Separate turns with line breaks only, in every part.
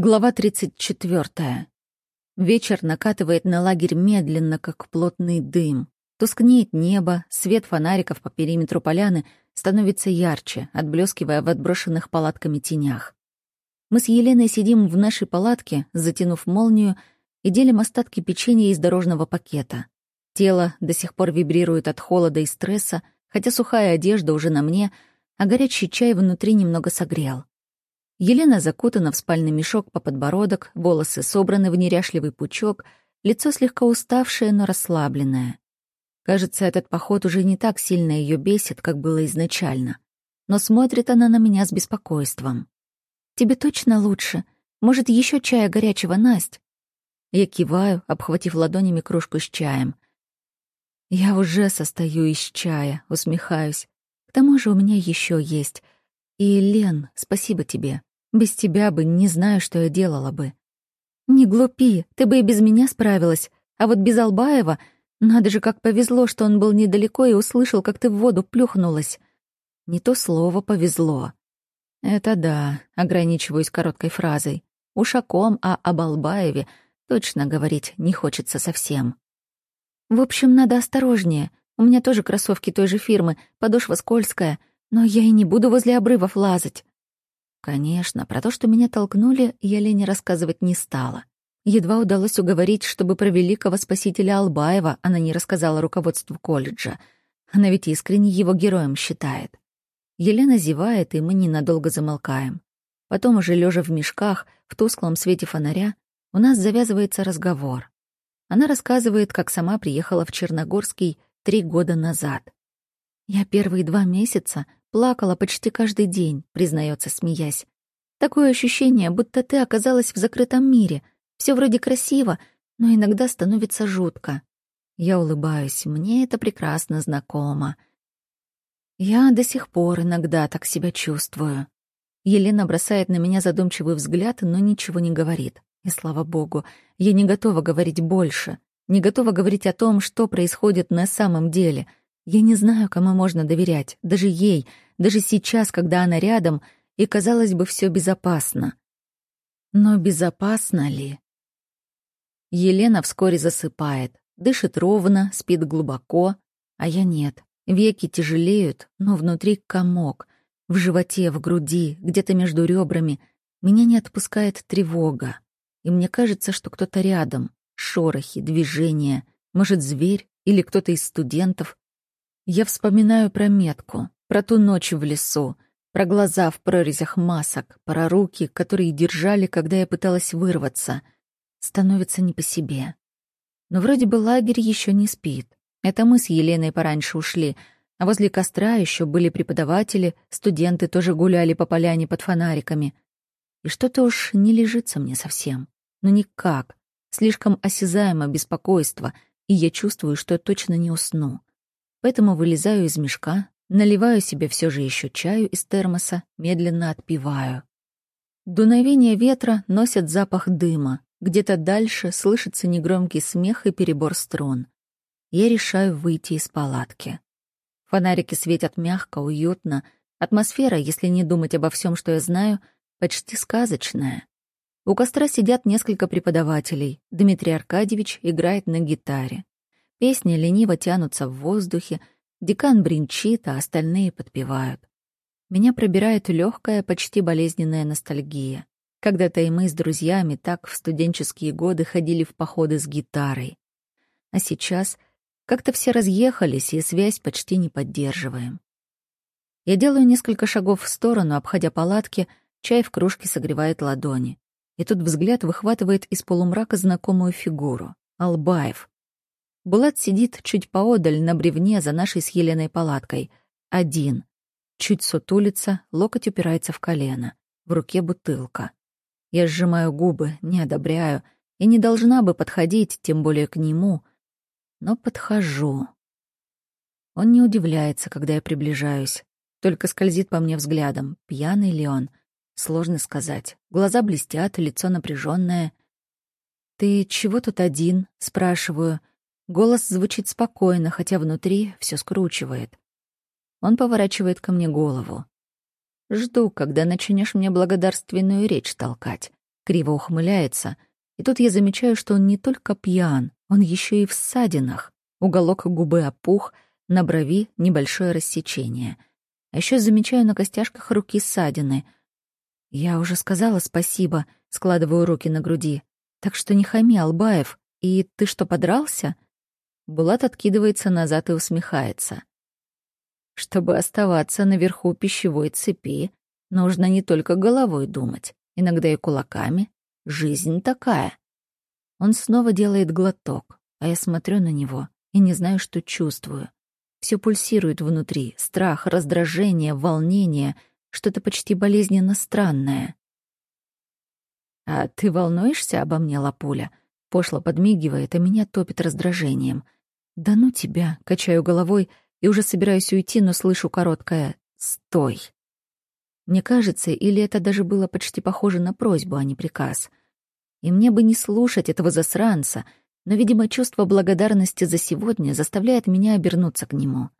Глава 34. Вечер накатывает на лагерь медленно, как плотный дым. Тускнеет небо, свет фонариков по периметру поляны становится ярче, отблескивая в отброшенных палатками тенях. Мы с Еленой сидим в нашей палатке, затянув молнию, и делим остатки печенья из дорожного пакета. Тело до сих пор вибрирует от холода и стресса, хотя сухая одежда уже на мне, а горячий чай внутри немного согрел. Елена закутана в спальный мешок по подбородок, волосы собраны в неряшливый пучок, лицо слегка уставшее, но расслабленное. Кажется, этот поход уже не так сильно ее бесит, как было изначально. Но смотрит она на меня с беспокойством. «Тебе точно лучше? Может, еще чая горячего, Насть?» Я киваю, обхватив ладонями кружку с чаем. «Я уже состою из чая», — усмехаюсь. «К тому же у меня еще есть. И, Лен, спасибо тебе. Без тебя бы не знаю, что я делала бы. Не глупи, ты бы и без меня справилась. А вот без Албаева, надо же, как повезло, что он был недалеко и услышал, как ты в воду плюхнулась. Не то слово повезло. Это да, ограничиваюсь короткой фразой. Ушаком, а об Албаеве точно говорить не хочется совсем. В общем, надо осторожнее. У меня тоже кроссовки той же фирмы, подошва скользкая, но я и не буду возле обрывов лазать. Конечно, про то, что меня толкнули, я Лене рассказывать не стала. Едва удалось уговорить, чтобы про великого спасителя Албаева она не рассказала руководству колледжа. Она ведь искренне его героем считает. Елена зевает, и мы ненадолго замолкаем. Потом, уже лежа в мешках, в тусклом свете фонаря, у нас завязывается разговор. Она рассказывает, как сама приехала в Черногорский три года назад. Я первые два месяца Плакала почти каждый день, признается, смеясь. Такое ощущение, будто ты оказалась в закрытом мире. Все вроде красиво, но иногда становится жутко. Я улыбаюсь, мне это прекрасно знакомо. Я до сих пор иногда так себя чувствую. Елена бросает на меня задумчивый взгляд, но ничего не говорит. И слава богу, я не готова говорить больше, не готова говорить о том, что происходит на самом деле — я не знаю, кому можно доверять, даже ей, даже сейчас, когда она рядом, и, казалось бы, все безопасно. Но безопасно ли? Елена вскоре засыпает, дышит ровно, спит глубоко, а я нет. Веки тяжелеют, но внутри комок. В животе, в груди, где-то между ребрами. Меня не отпускает тревога. И мне кажется, что кто-то рядом. Шорохи, движения. Может, зверь или кто-то из студентов. Я вспоминаю про метку, про ту ночь в лесу, про глаза в прорезях масок, про руки, которые держали, когда я пыталась вырваться. Становится не по себе. Но вроде бы лагерь еще не спит. Это мы с Еленой пораньше ушли, а возле костра еще были преподаватели, студенты тоже гуляли по поляне под фонариками. И что-то уж не лежится мне совсем. Ну никак. Слишком осязаемо беспокойство, и я чувствую, что точно не усну. Поэтому вылезаю из мешка, наливаю себе все же еще чаю из термоса, медленно отпиваю. Дуновение ветра носят запах дыма. Где-то дальше слышится негромкий смех и перебор струн. Я решаю выйти из палатки. Фонарики светят мягко, уютно. Атмосфера, если не думать обо всем, что я знаю, почти сказочная. У костра сидят несколько преподавателей. Дмитрий Аркадьевич играет на гитаре. Песни лениво тянутся в воздухе, декан бренчит, а остальные подпевают. Меня пробирает легкая, почти болезненная ностальгия. Когда-то и мы с друзьями так в студенческие годы ходили в походы с гитарой. А сейчас как-то все разъехались, и связь почти не поддерживаем. Я делаю несколько шагов в сторону, обходя палатки, чай в кружке согревает ладони. И тут взгляд выхватывает из полумрака знакомую фигуру — Албаев. Булат сидит чуть поодаль на бревне за нашей с Еленой палаткой. Один. Чуть сутулится, локоть упирается в колено. В руке бутылка. Я сжимаю губы, не одобряю, и не должна бы подходить, тем более к нему. Но подхожу. Он не удивляется, когда я приближаюсь. Только скользит по мне взглядом. Пьяный ли он? Сложно сказать. Глаза блестят, лицо напряженное. «Ты чего тут один?» — спрашиваю. Голос звучит спокойно, хотя внутри все скручивает. Он поворачивает ко мне голову. Жду, когда начнешь мне благодарственную речь толкать. криво ухмыляется, и тут я замечаю, что он не только пьян, он еще и в ссадинах. Уголок губы опух, на брови небольшое рассечение. А еще замечаю на костяшках руки ссадины. Я уже сказала спасибо, складываю руки на груди. Так что не хами, Албаев. И ты что, подрался? Булат откидывается назад и усмехается. Чтобы оставаться наверху пищевой цепи, нужно не только головой думать, иногда и кулаками. Жизнь такая. Он снова делает глоток, а я смотрю на него и не знаю, что чувствую. Все пульсирует внутри, страх, раздражение, волнение, что-то почти болезненно странное. «А ты волнуешься обо мне, Лапуля?» Пошло подмигивает, а меня топит раздражением. «Да ну тебя!» — качаю головой и уже собираюсь уйти, но слышу короткое «Стой!». Мне кажется, или это даже было почти похоже на просьбу, а не приказ. И мне бы не слушать этого засранца, но, видимо, чувство благодарности за сегодня заставляет меня обернуться к нему.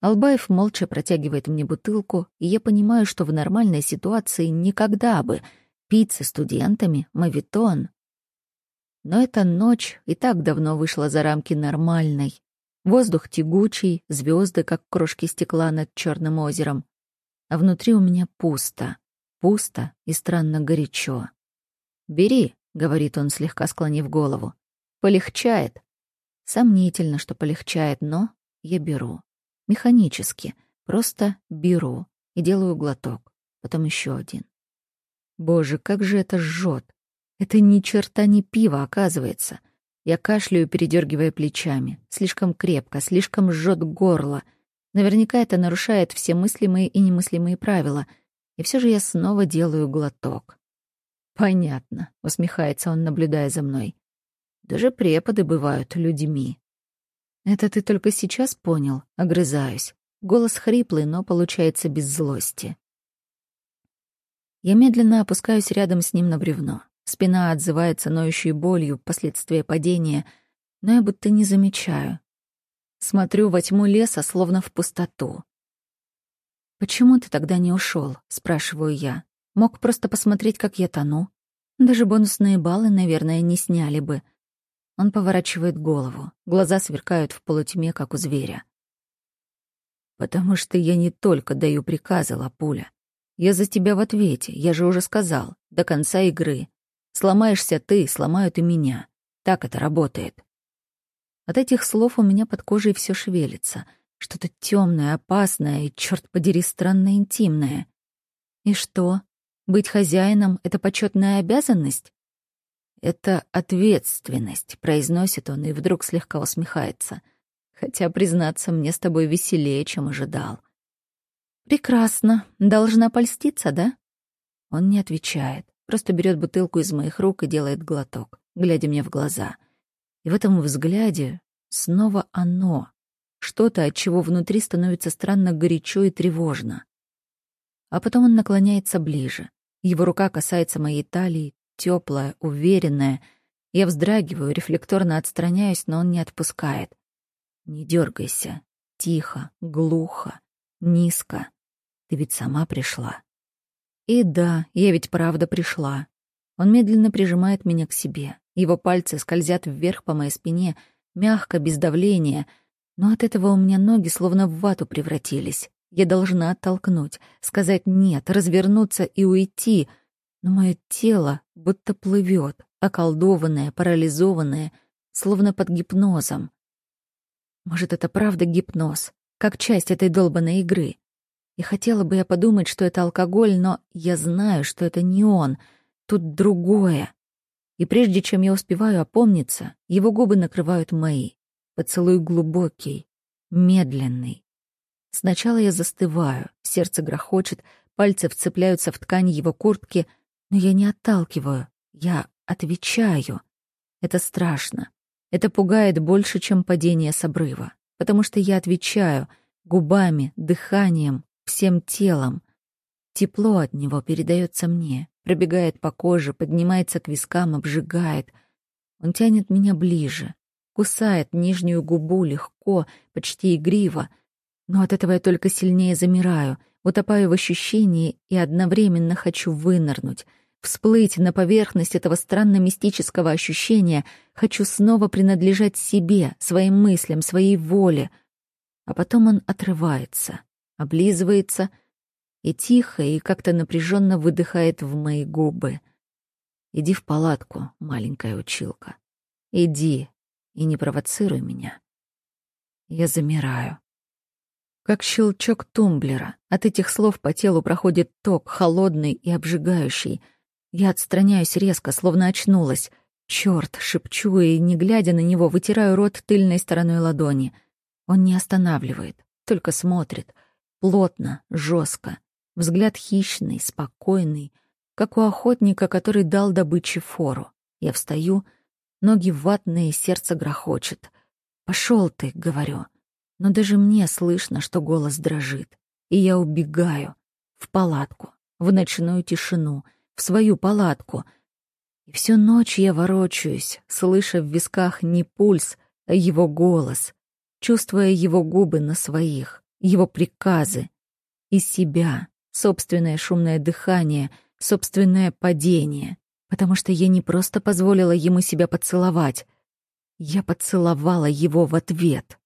Албаев молча протягивает мне бутылку, и я понимаю, что в нормальной ситуации никогда бы пить со студентами мавитон. Но эта ночь и так давно вышла за рамки нормальной. Воздух тягучий, звезды, как крошки стекла над черным озером. А внутри у меня пусто. Пусто и странно горячо. «Бери», — говорит он, слегка склонив голову. «Полегчает». Сомнительно, что полегчает, но я беру. Механически. Просто беру и делаю глоток. Потом еще один. Боже, как же это жжет! Это ни черта не пиво, оказывается. Я кашляю, передергивая плечами. Слишком крепко, слишком жжет горло. Наверняка это нарушает все мыслимые и немыслимые правила. И все же я снова делаю глоток. «Понятно», — усмехается он, наблюдая за мной. «Даже преподы бывают людьми». «Это ты только сейчас понял?» — огрызаюсь. Голос хриплый, но получается без злости. Я медленно опускаюсь рядом с ним на бревно. Спина отзывается ноющей болью, последствия падения, но я будто не замечаю. Смотрю во тьму леса, словно в пустоту. «Почему ты тогда не ушел? спрашиваю я. Мог просто посмотреть, как я тону. Даже бонусные баллы, наверное, не сняли бы. Он поворачивает голову. Глаза сверкают в полутьме, как у зверя. «Потому что я не только даю приказы, Лапуля. Я за тебя в ответе, я же уже сказал, до конца игры. Сломаешься ты, сломают и меня. Так это работает. От этих слов у меня под кожей все шевелится. Что-то темное, опасное и, черт подери, странно интимное. И что? Быть хозяином — это почетная обязанность? Это ответственность, произносит он и вдруг слегка усмехается. Хотя, признаться, мне с тобой веселее, чем ожидал. Прекрасно. Должна польститься, да? Он не отвечает. Просто берет бутылку из моих рук и делает глоток, глядя мне в глаза. И в этом взгляде снова оно. Что-то, от чего внутри становится странно горячо и тревожно. А потом он наклоняется ближе. Его рука касается моей талии, теплая, уверенная. Я вздрагиваю, рефлекторно отстраняюсь, но он не отпускает. Не дергайся. Тихо, глухо, низко. Ты ведь сама пришла. И да, я ведь правда пришла. Он медленно прижимает меня к себе. Его пальцы скользят вверх по моей спине, мягко, без давления. Но от этого у меня ноги словно в вату превратились. Я должна оттолкнуть, сказать «нет», развернуться и уйти. Но мое тело будто плывет, околдованное, парализованное, словно под гипнозом. Может, это правда гипноз, как часть этой долбанной игры? И хотела бы я подумать, что это алкоголь, но я знаю, что это не он. Тут другое. И прежде чем я успеваю опомниться, его губы накрывают мои. Поцелуй глубокий, медленный. Сначала я застываю, сердце грохочет, пальцы вцепляются в ткань его куртки, но я не отталкиваю, я отвечаю. Это страшно. Это пугает больше, чем падение с обрыва, потому что я отвечаю губами, дыханием, всем телом. Тепло от него передается мне, пробегает по коже, поднимается к вискам, обжигает. Он тянет меня ближе, кусает нижнюю губу легко, почти игриво. Но от этого я только сильнее замираю, утопаю в ощущении и одновременно хочу вынырнуть, всплыть на поверхность этого странно-мистического ощущения, хочу снова принадлежать себе, своим мыслям, своей воле. А потом он отрывается, облизывается и тихо и как-то напряженно выдыхает в мои губы. «Иди в палатку, маленькая училка. Иди и не провоцируй меня». Я замираю. Как щелчок тумблера. От этих слов по телу проходит ток, холодный и обжигающий — я отстраняюсь резко, словно очнулась. Чёрт, шепчу и, не глядя на него, вытираю рот тыльной стороной ладони. Он не останавливает, только смотрит. Плотно, жестко. Взгляд хищный, спокойный, как у охотника, который дал добыче фору. Я встаю, ноги ватные, сердце грохочет. «Пошёл ты», — говорю. Но даже мне слышно, что голос дрожит. И я убегаю в палатку, в ночную тишину — в свою палатку. И всю ночь я ворочаюсь, слыша в висках не пульс, а его голос, чувствуя его губы на своих, его приказы и себя, собственное шумное дыхание, собственное падение, потому что я не просто позволила ему себя поцеловать, я поцеловала его в ответ.